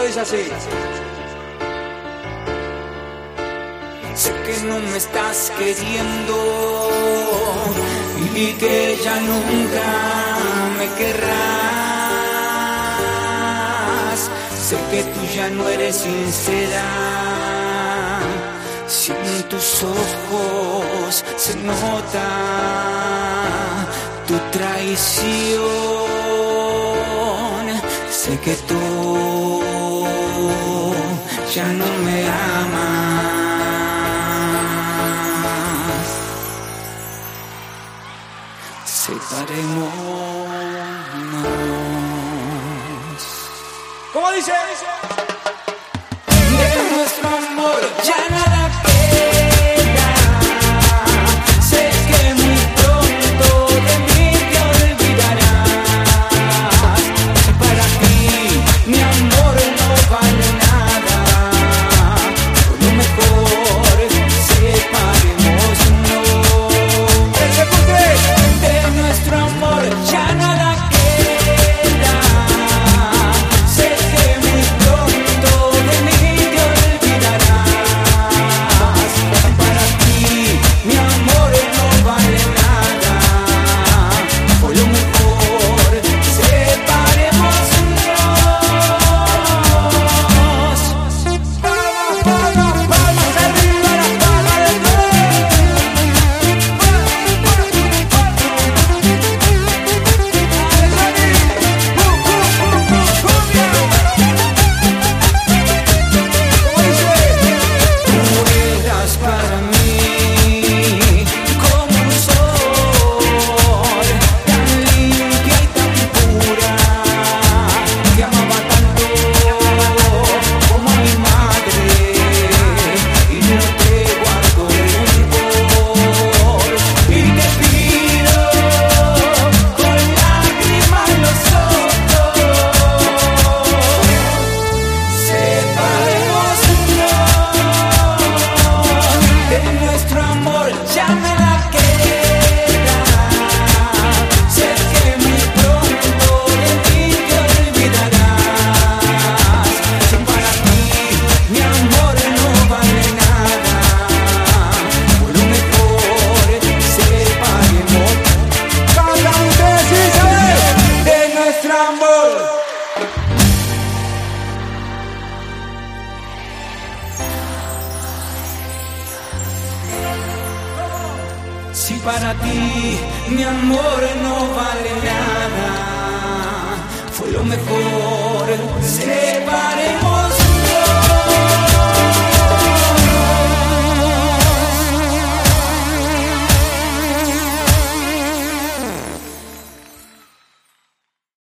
Sé que no me estás queriendo y que ya nunca me querrás. Sé que tú ya no eres sincera. Si en tus ojos se nota tu traición, sé que tú ya no me amas. Separémonos. ¿Cómo dice? ¿Cómo dice? Si para ti mi amor no vale nada, fue lo mejor.